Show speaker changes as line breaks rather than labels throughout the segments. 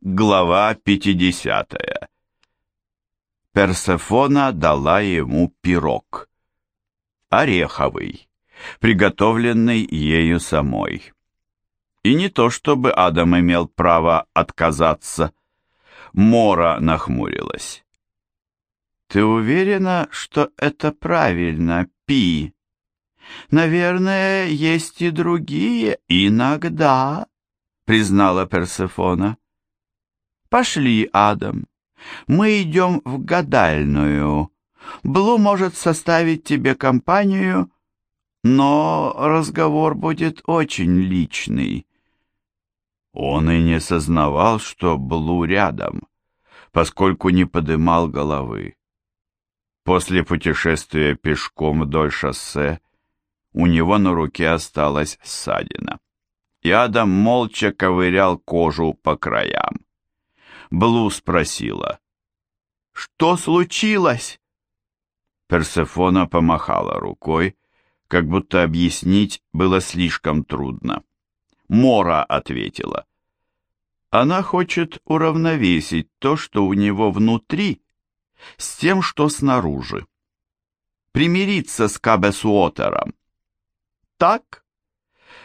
Глава 50. Персефона дала ему пирог. Ореховый, приготовленный ею самой. И не то, чтобы Адам имел право отказаться. Мора нахмурилась. «Ты уверена, что это правильно, Пи? Наверное, есть и другие. Иногда», — признала Персефона. «Пошли, Адам. Мы идем в гадальную. Блу может составить тебе компанию, но разговор будет очень личный». Он и не сознавал, что Блу рядом, поскольку не подымал головы. После путешествия пешком вдоль шоссе у него на руке осталась ссадина, и Адам молча ковырял кожу по краям. Блу спросила. «Что случилось?» Персефона помахала рукой, как будто объяснить было слишком трудно. Мора ответила. Она хочет уравновесить то, что у него внутри, с тем, что снаружи. Примириться с Кабесуотером. Так?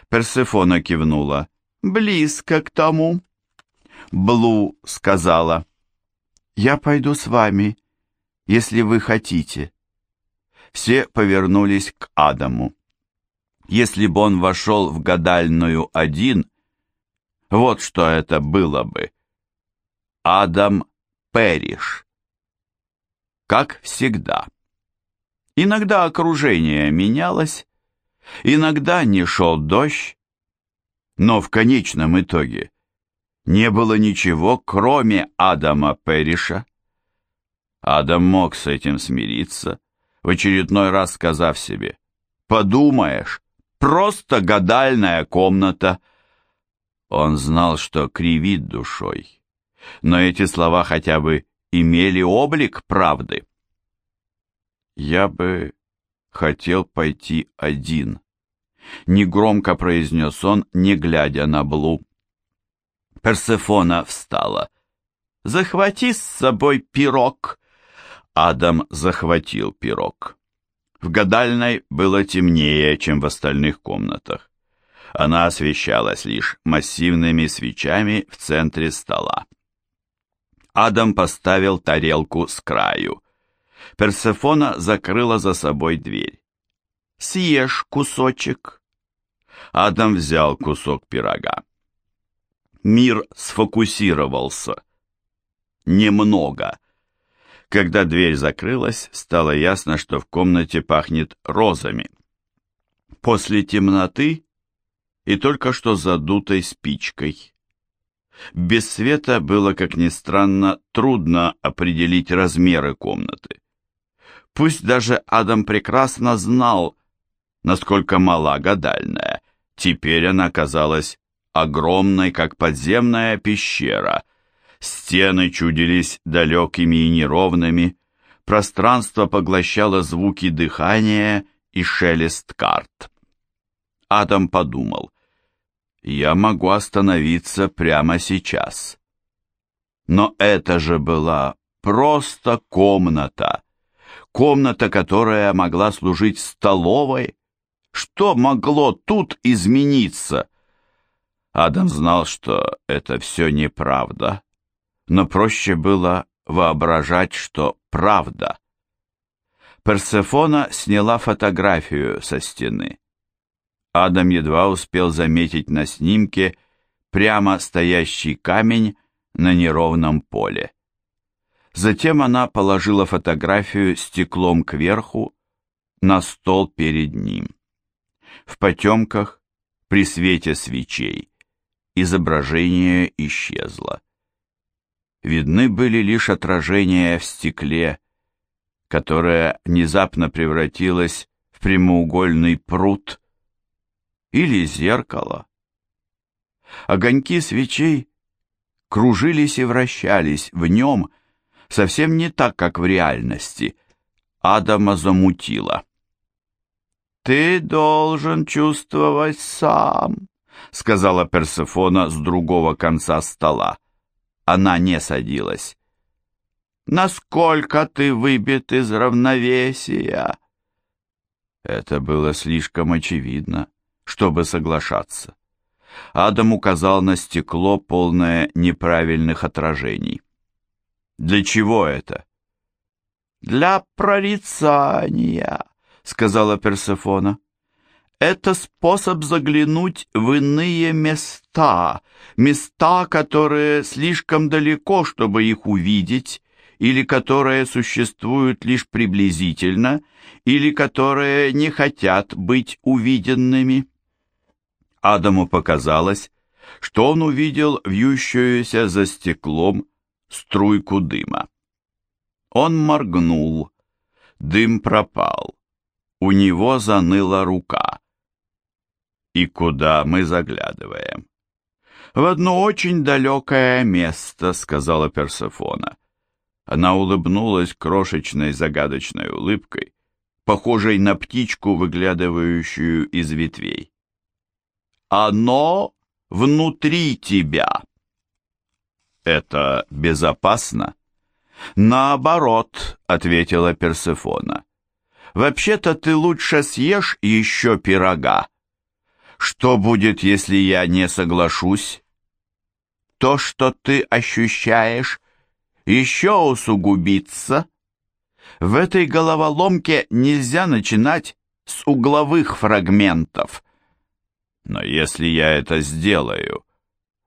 Персефона кивнула. Близко к тому. Блу сказала, «Я пойду с вами, если вы хотите». Все повернулись к Адаму. Если бы он вошел в гадальную один, вот что это было бы. Адам Перриш. Как всегда. Иногда окружение менялось, иногда не шел дождь, но в конечном итоге не было ничего, кроме Адама Перриша. Адам мог с этим смириться, в очередной раз сказав себе, «Подумаешь, просто гадальная комната». Он знал, что кривит душой, но эти слова хотя бы имели облик правды. «Я бы хотел пойти один», — негромко произнес он, не глядя на Блу. Персефона встала. «Захвати с собой пирог!» Адам захватил пирог. В гадальной было темнее, чем в остальных комнатах. Она освещалась лишь массивными свечами в центре стола. Адам поставил тарелку с краю. Персефона закрыла за собой дверь. «Съешь кусочек». Адам взял кусок пирога мир сфокусировался. Немного. Когда дверь закрылась, стало ясно, что в комнате пахнет розами. После темноты и только что задутой спичкой. Без света было, как ни странно, трудно определить размеры комнаты. Пусть даже Адам прекрасно знал, насколько мала гадальная, теперь она казалась огромной, как подземная пещера. Стены чудились далекими и неровными, пространство поглощало звуки дыхания и шелест карт. Адам подумал, я могу остановиться прямо сейчас. Но это же была просто комната. Комната, которая могла служить столовой. Что могло тут измениться? Адам знал, что это все неправда, но проще было воображать, что правда. Персефона сняла фотографию со стены. Адам едва успел заметить на снимке прямо стоящий камень на неровном поле. Затем она положила фотографию стеклом кверху на стол перед ним. В потемках, при свете свечей, изображение исчезло. Видны были лишь отражения в стекле, которое внезапно превратилось в прямоугольный пруд или зеркало. Огоньки свечей кружились и вращались в нем совсем не так, как в реальности. Адама замутило. «Ты должен чувствовать сам», — сказала Персефона с другого конца стола. она не садилась. «Насколько ты выбит из равновесия?» Это было слишком очевидно, чтобы соглашаться. Адам указал на стекло, полное неправильных отражений. «Для чего это?» «Для прорицания», — сказала Персефона. «Это способ заглянуть в иные места, места, которые слишком далеко, чтобы их увидеть, или которые существуют лишь приблизительно, или которые не хотят быть увиденными». Адаму показалось, что он увидел вьющуюся за стеклом струйку дыма. Он моргнул. Дым пропал. У него заныла рука. И куда мы заглядываем? В одно очень далекое место, сказала Персефона. Она улыбнулась крошечной загадочной улыбкой, похожей на птичку, выглядывающую из ветвей. Оно внутри тебя. Это безопасно? «Наоборот», — ответила Персефона. «Вообще-то ты лучше съешь еще пирога. Что будет, если я не соглашусь? То, что ты ощущаешь, еще усугубится. В этой головоломке нельзя начинать с угловых фрагментов. Но если я это сделаю,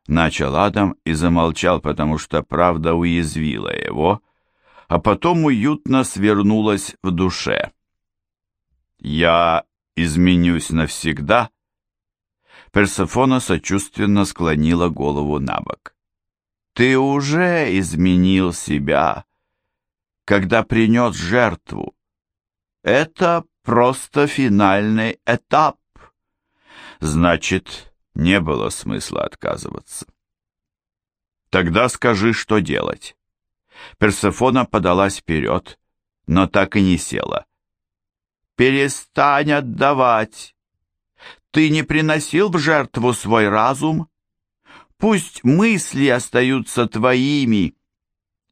Начал Адам и замолчал, потому что правда уязвила его, а потом уютно свернулась в душе. «Я изменюсь навсегда?» Персефона сочувственно склонила голову на бок. «Ты уже изменил себя, когда принес жертву. Это просто финальный этап. Значит, не было смысла отказываться. Тогда скажи, что делать. Персефона подалась вперед, но так и не села. Перестань отдавать. Ты не приносил в жертву свой разум? Пусть мысли остаются твоими.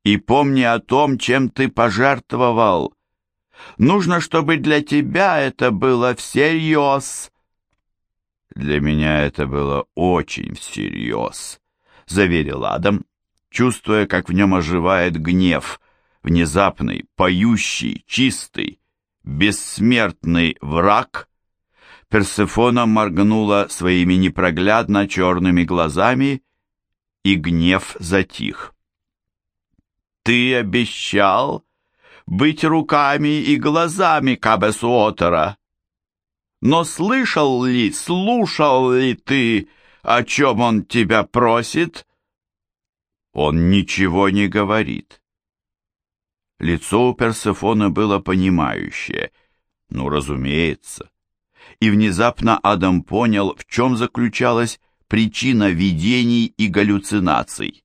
И помни о том, чем ты пожертвовал. Нужно, чтобы для тебя это было всерьез. Для меня это было очень всерьез, заверил Адам, чувствуя, как в нем оживает гнев, внезапный, поющий, чистый, бессмертный враг. Персефона моргнула своими непроглядно черными глазами, и гнев затих. «Ты обещал быть руками и глазами Кабесуотера», но слышал ли, слушал ли ты, о чем он тебя просит? Он ничего не говорит. Лицо у Персефона было понимающее. Ну, разумеется. И внезапно Адам понял, в чем заключалась причина видений и галлюцинаций.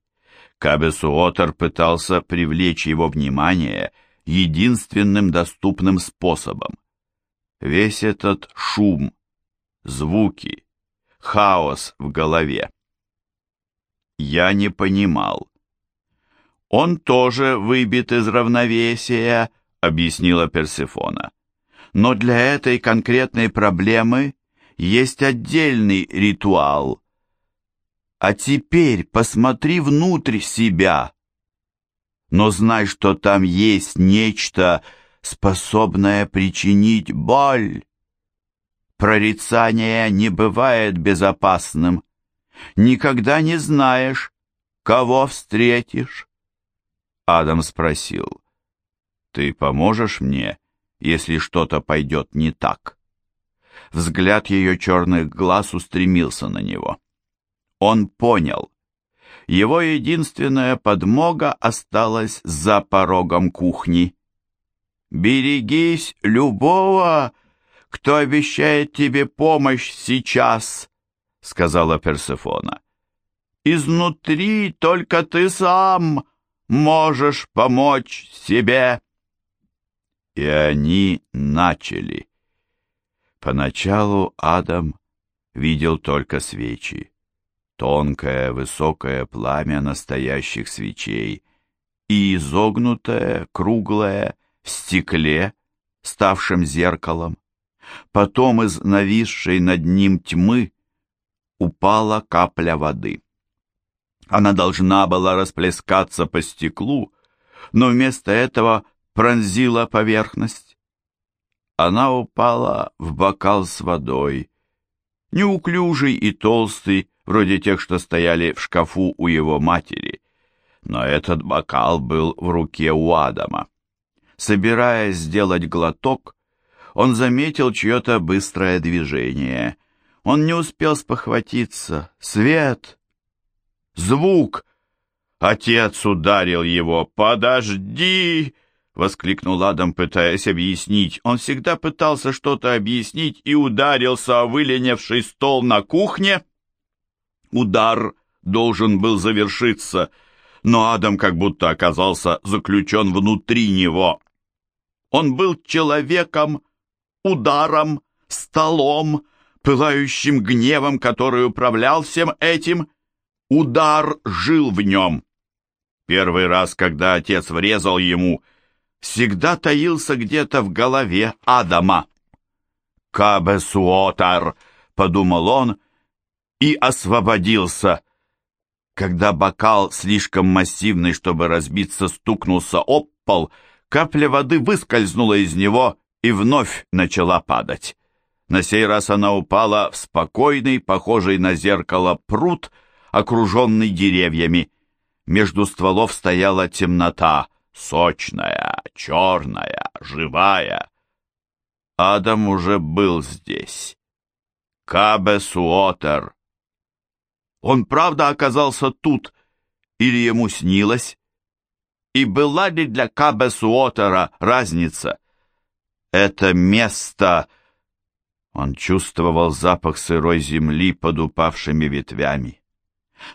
Кабесуотер пытался привлечь его внимание единственным доступным способом весь этот шум, звуки, хаос в голове. Я не понимал. Он тоже выбит из равновесия, объяснила Персефона. Но для этой конкретной проблемы есть отдельный ритуал. А теперь посмотри внутрь себя. Но знай, что там есть нечто, способное причинить боль. Прорицание не бывает безопасным. Никогда не знаешь, кого встретишь. Адам спросил, «Ты поможешь мне, если что-то пойдет не так?» Взгляд ее черных глаз устремился на него. Он понял. Его единственная подмога осталась за порогом кухни. «Берегись любого, кто обещает тебе помощь сейчас», — сказала Персефона. «Изнутри только ты сам можешь помочь себе». И они начали. Поначалу Адам видел только свечи. тонкое высокое пламя настоящих свечей и изогнутое, круглое, в стекле, ставшем зеркалом. Потом из нависшей над ним тьмы упала капля воды. Она должна была расплескаться по стеклу, но вместо этого пронзила поверхность. Она упала в бокал с водой, неуклюжий и толстый, вроде тех, что стояли в шкафу у его матери. Но этот бокал был в руке у Адама. Собираясь сделать глоток, он заметил чье-то быстрое движение. Он не успел спохватиться. Свет! Звук! Отец ударил его. «Подожди!» — воскликнул Адам, пытаясь объяснить. Он всегда пытался что-то объяснить и ударился о выленивший стол на кухне. Удар должен был завершиться, но Адам как будто оказался заключен внутри него. Он был человеком, ударом, столом, пылающим гневом, который управлял всем этим. Удар жил в нем. Первый раз, когда отец врезал ему, всегда таился где-то в голове Адама. «Кабесуотар», — подумал он, и освободился. Когда бокал, слишком массивный, чтобы разбиться, стукнулся об пол, капля воды выскользнула из него и вновь начала падать. На сей раз она упала в спокойный, похожий на зеркало пруд, окруженный деревьями. Между стволов стояла темнота, сочная, черная, живая. Адам уже был здесь. Кабе Суотер. Он правда оказался тут, или ему снилось? И была ли для Кабе Суотера разница? Это место... Он чувствовал запах сырой земли под упавшими ветвями.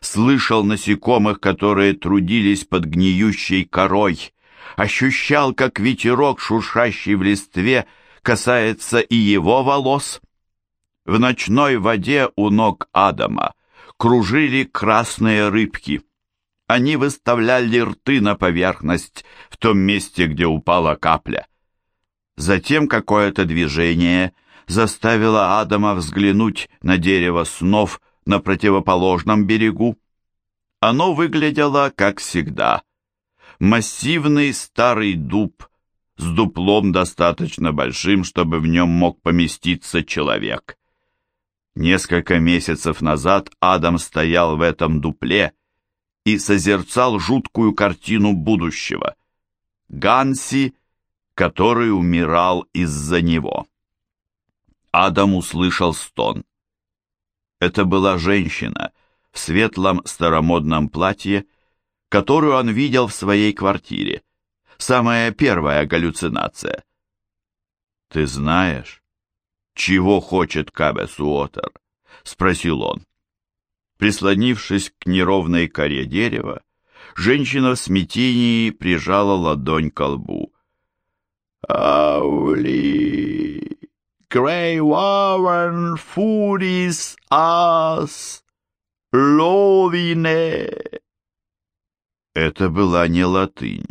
Слышал насекомых, которые трудились под гниющей корой. Ощущал, как ветерок, шуршащий в листве, касается и его волос. В ночной воде у ног Адама кружили красные рыбки. Они выставляли рты на поверхность в том месте, где упала капля. Затем какое-то движение заставило Адама взглянуть на дерево снов на противоположном берегу. Оно выглядело, как всегда. Массивный старый дуб с дуплом достаточно большим, чтобы в нем мог поместиться человек. Несколько месяцев назад Адам стоял в этом дупле и созерцал жуткую картину будущего. Ганси который умирал из-за него. Адам услышал стон. Это была женщина в светлом старомодном платье, которую он видел в своей квартире. Самая первая галлюцинация. «Ты знаешь, чего хочет Кабес Уотер?» — спросил он. Прислонившись к неровной коре дерева, женщина в смятении прижала ладонь к лбу. Аули, Grey Warren Foodies Us Ловине. Это была не латынь.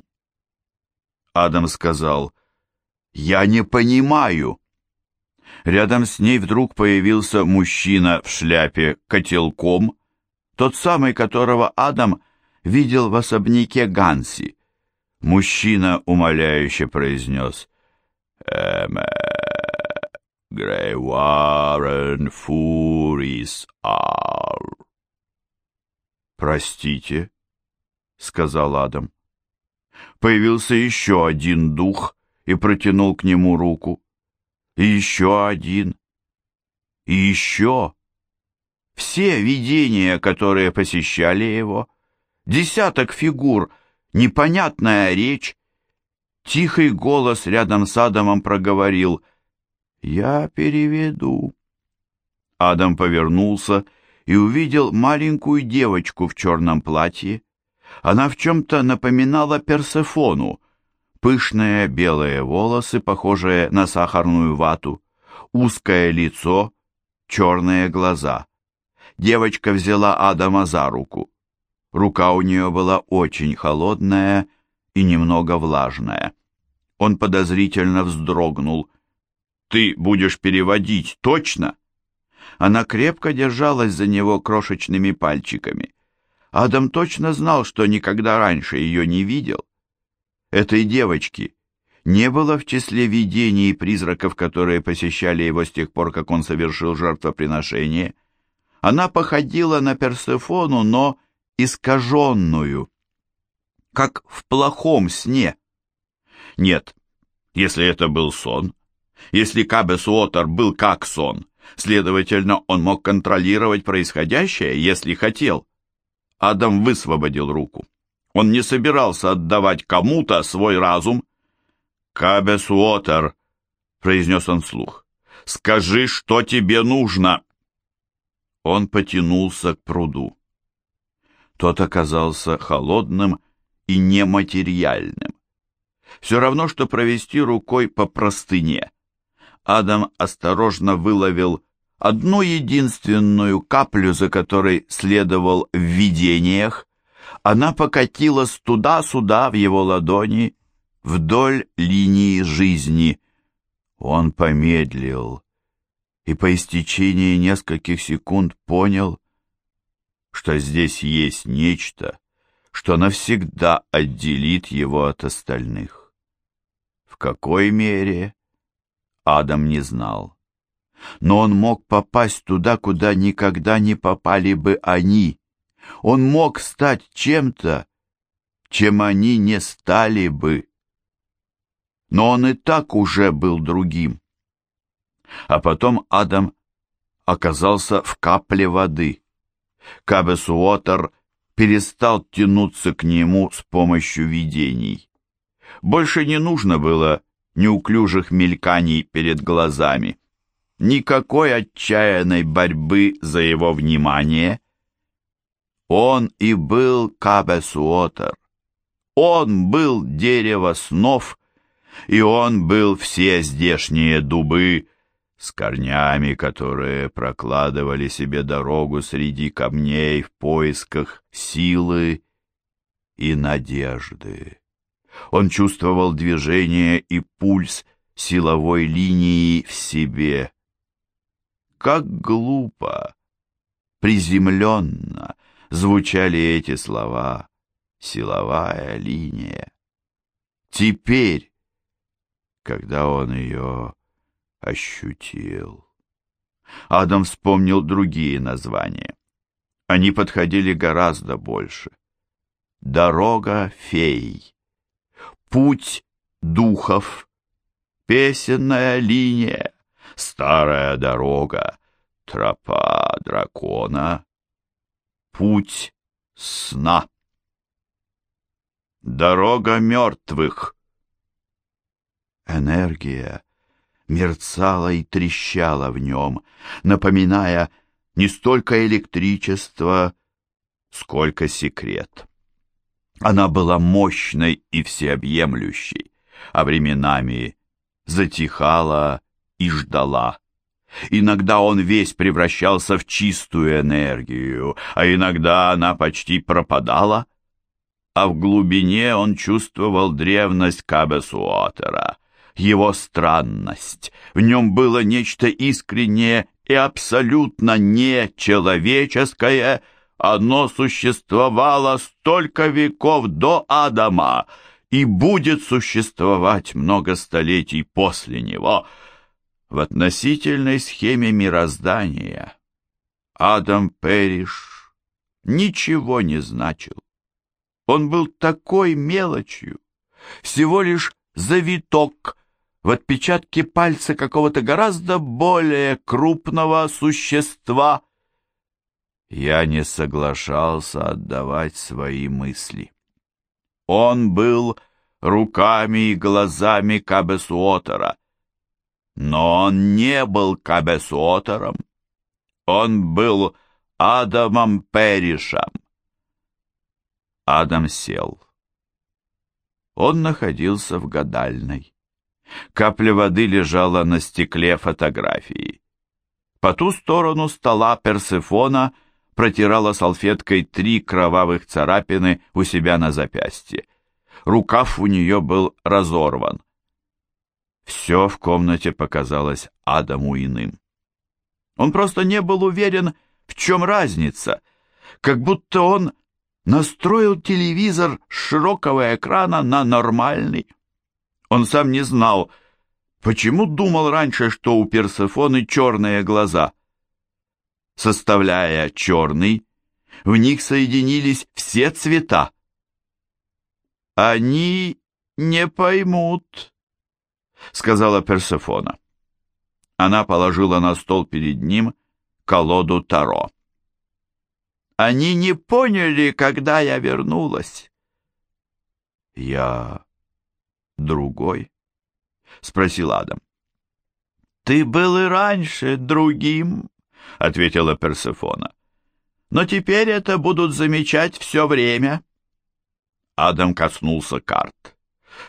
Адам сказал, «Я не понимаю». Рядом с ней вдруг появился мужчина в шляпе котелком, тот самый, которого Адам видел в особняке Ганси. Мужчина умоляюще произнес «Эме, Грей Уаррен Фурис Ар». «Простите», — сказал Адам. Появился еще один дух и протянул к нему руку. И еще один. И еще. Все видения, которые посещали его, десяток фигур — непонятная речь. Тихий голос рядом с Адамом проговорил «Я переведу». Адам повернулся и увидел маленькую девочку в черном платье. Она в чем-то напоминала Персефону. Пышные белые волосы, похожие на сахарную вату, узкое лицо, черные глаза. девочка взяла Адама за руку. Рука у нее была очень холодная и немного влажная. Он подозрительно вздрогнул. «Ты будешь переводить, точно?» Она крепко держалась за него крошечными пальчиками. Адам точно знал, что никогда раньше ее не видел. Этой девочки не было в числе видений и призраков, которые посещали его с тех пор, как он совершил жертвоприношение. Она походила на Персефону, но искаженную, как в плохом сне. Нет, если это был сон, если Кабес Уотер был как сон, следовательно, он мог контролировать происходящее, если хотел. Адам высвободил руку. Он не собирался отдавать кому-то свой разум. «Кабес Уотер», — произнес он вслух, — «скажи, что тебе нужно». Он потянулся к пруду. Тот оказался холодным и нематериальным. Все равно, что провести рукой по простыне. Адам осторожно выловил одну единственную каплю, за которой следовал в видениях. Она покатилась туда-сюда в его ладони, вдоль линии жизни. Он помедлил и по истечении нескольких секунд понял, что здесь есть нечто, что навсегда отделит его от остальных. В какой мере Адам не знал. Но он мог попасть туда, куда никогда не попали бы они. Он мог стать чем-то, чем они не стали бы. Но он и так уже был другим. А потом Адам оказался в капле воды. Кабес Уотер перестал тянуться к нему с помощью видений. Больше не нужно было неуклюжих мельканий перед глазами, никакой отчаянной борьбы за его внимание. Он и был Кабес Уотер. Он был дерево снов, и он был все здешние дубы, с корнями, которые прокладывали себе дорогу среди камней в поисках силы и надежды. Он чувствовал движение и пульс силовой линии в себе. Как глупо, приземленно звучали эти слова «силовая линия». Теперь, когда он ее ощутил. Адам вспомнил другие названия. Они подходили гораздо больше. Дорога фей, путь духов, песенная линия, старая дорога, тропа дракона, путь сна. Дорога мертвых. Энергия мерцала и трещала в нем, напоминая не столько электричество, сколько секрет. Она была мощной и всеобъемлющей, а временами затихала и ждала. Иногда он весь превращался в чистую энергию, а иногда она почти пропадала, а в глубине он чувствовал древность Кабесуотера, его странность. В нем было нечто искреннее и абсолютно нечеловеческое. Оно существовало столько веков до Адама и будет существовать много столетий после него. В относительной схеме мироздания Адам Перриш ничего не значил. Он был такой мелочью, всего лишь завиток в отпечатке пальца какого-то гораздо более крупного существа. Я не соглашался отдавать свои мысли. Он был руками и глазами Кабесуотера, но он не был Кабесуотером. Он был Адамом Перришем. Адам сел. Он находился в гадальной. Капля воды лежала на стекле фотографии. По ту сторону стола Персефона протирала салфеткой три кровавых царапины у себя на запястье. Рукав у нее был разорван. Все в комнате показалось Адаму иным. Он просто не был уверен, в чем разница, как будто он настроил телевизор с широкого экрана на нормальный. Он сам не знал, почему думал раньше, что у Персефоны черные глаза. Составляя черный, в них соединились все цвета. «Они не поймут», — сказала Персефона. Она положила на стол перед ним колоду Таро. «Они не поняли, когда я вернулась». «Я другой?» — спросил Адам. «Ты был и раньше другим», — ответила Персефона. «Но теперь это будут замечать все время». Адам коснулся карт.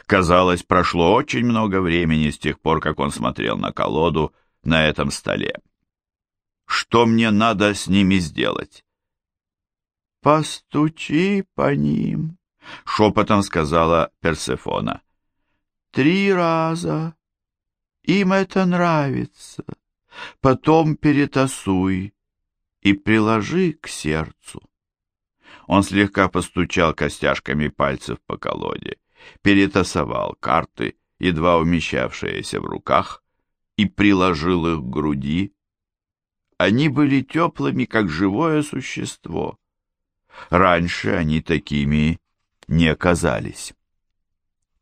Казалось, прошло очень много времени с тех пор, как он смотрел на колоду на этом столе. Что мне надо с ними сделать? «Постучи по ним», — шепотом сказала Персефона. «Три раза. Им это нравится. Потом перетасуй и приложи к сердцу». Он слегка постучал костяшками пальцев по колоде, перетасовал карты, едва умещавшиеся в руках, и приложил их к груди. Они были теплыми, как живое существо. Раньше они такими не казались.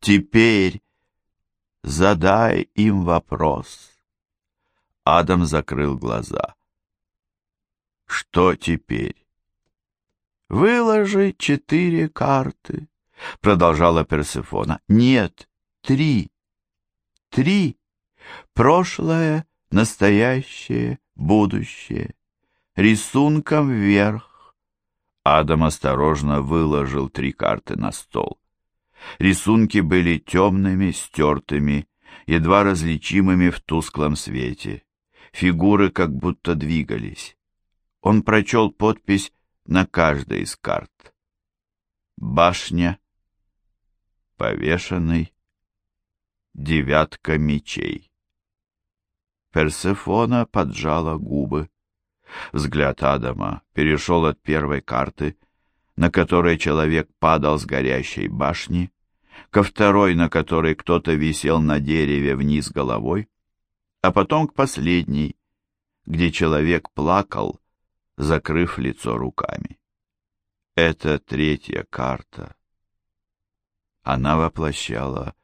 Теперь задай им вопрос. Адам закрыл глаза. Что теперь? «Выложи четыре карты», — продолжала Персефона. «Нет, три. Три. Прошлое, настоящее, будущее. Рисунком вверх». Адам осторожно выложил три карты на стол. Рисунки были темными, стертыми, едва различимыми в тусклом свете. Фигуры как будто двигались. Он прочел подпись на каждой из карт. Башня, повешенный, девятка мечей. Персефона поджала губы. Взгляд Адама перешел от первой карты, на которой человек падал с горящей башни, ко второй, на которой кто-то висел на дереве вниз головой, а потом к последней, где человек плакал, закрыв лицо руками. Это третья карта. Она воплощала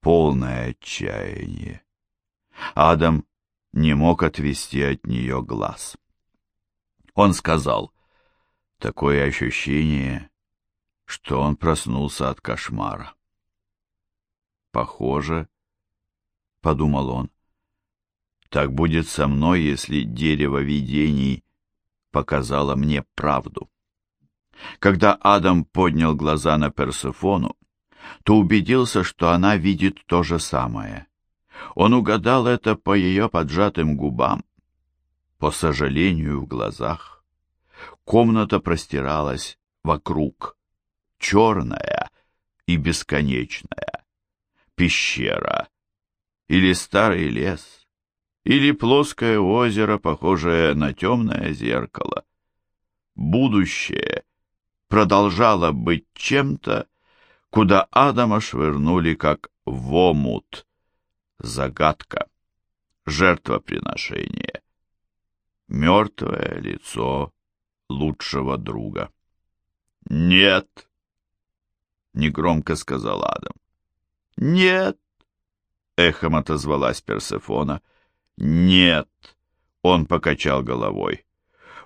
полное отчаяние. Адам не мог отвести от нее глаз. Он сказал, такое ощущение, что он проснулся от кошмара. Похоже, — подумал он, — так будет со мной, если дерево видений показала мне правду. Когда Адам поднял глаза на Персефону, то убедился, что она видит то же самое. Он угадал это по ее поджатым губам, по сожалению в глазах. Комната простиралась вокруг, черная и бесконечная. Пещера или старый лес — или плоское озеро, похожее на темное зеркало. Будущее продолжало быть чем-то, куда Адама швырнули как в омут. Загадка, жертвоприношение, мертвое лицо лучшего друга. «Нет!» — негромко сказал Адам. «Нет!» — эхом отозвалась Персефона — «Нет», — он покачал головой.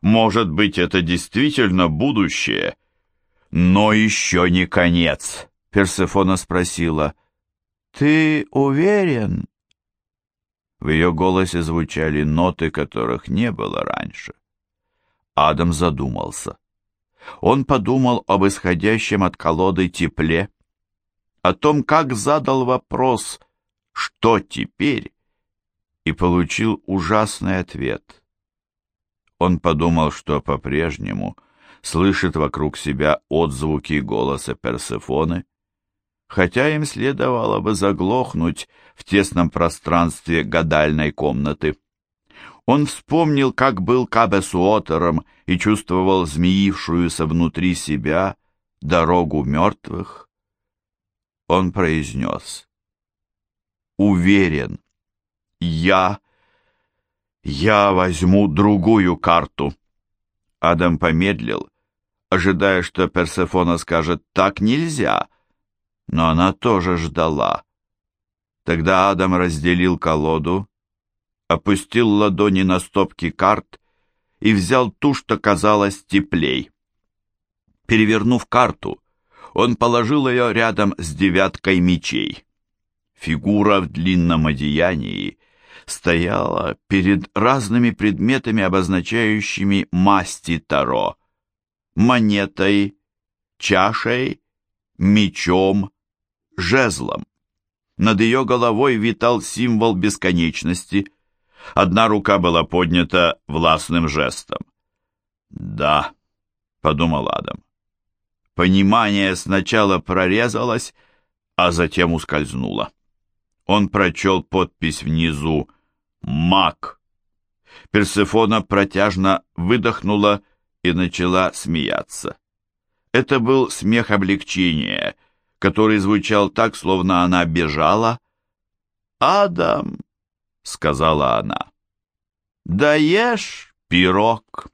«Может быть, это действительно будущее?» «Но еще не конец», — Персефона спросила. «Ты уверен?» В ее голосе звучали ноты, которых не было раньше. Адам задумался. Он подумал об исходящем от колоды тепле, о том, как задал вопрос «Что теперь?» и получил ужасный ответ. Он подумал, что по-прежнему слышит вокруг себя отзвуки голоса Персефоны, хотя им следовало бы заглохнуть в тесном пространстве гадальной комнаты. Он вспомнил, как был Кабесуотером и чувствовал змеившуюся внутри себя дорогу мертвых. Он произнес «Уверен, я, я возьму другую карту». Адам помедлил, ожидая, что Персефона скажет «так нельзя», но она тоже ждала. Тогда Адам разделил колоду, опустил ладони на стопки карт и взял ту, что казалось теплей. Перевернув карту, он положил ее рядом с девяткой мечей. Фигура в длинном одеянии стояла перед разными предметами, обозначающими масти Таро, монетой, чашей, мечом, жезлом. Над ее головой витал символ бесконечности. Одна рука была поднята властным жестом. «Да», — подумал Адам. Понимание сначала прорезалось, а затем ускользнуло. Он прочел подпись внизу «Маг». Персефона протяжно выдохнула и начала смеяться. Это был смех облегчения, который звучал так, словно она бежала. «Адам», — сказала она, — «даешь пирог».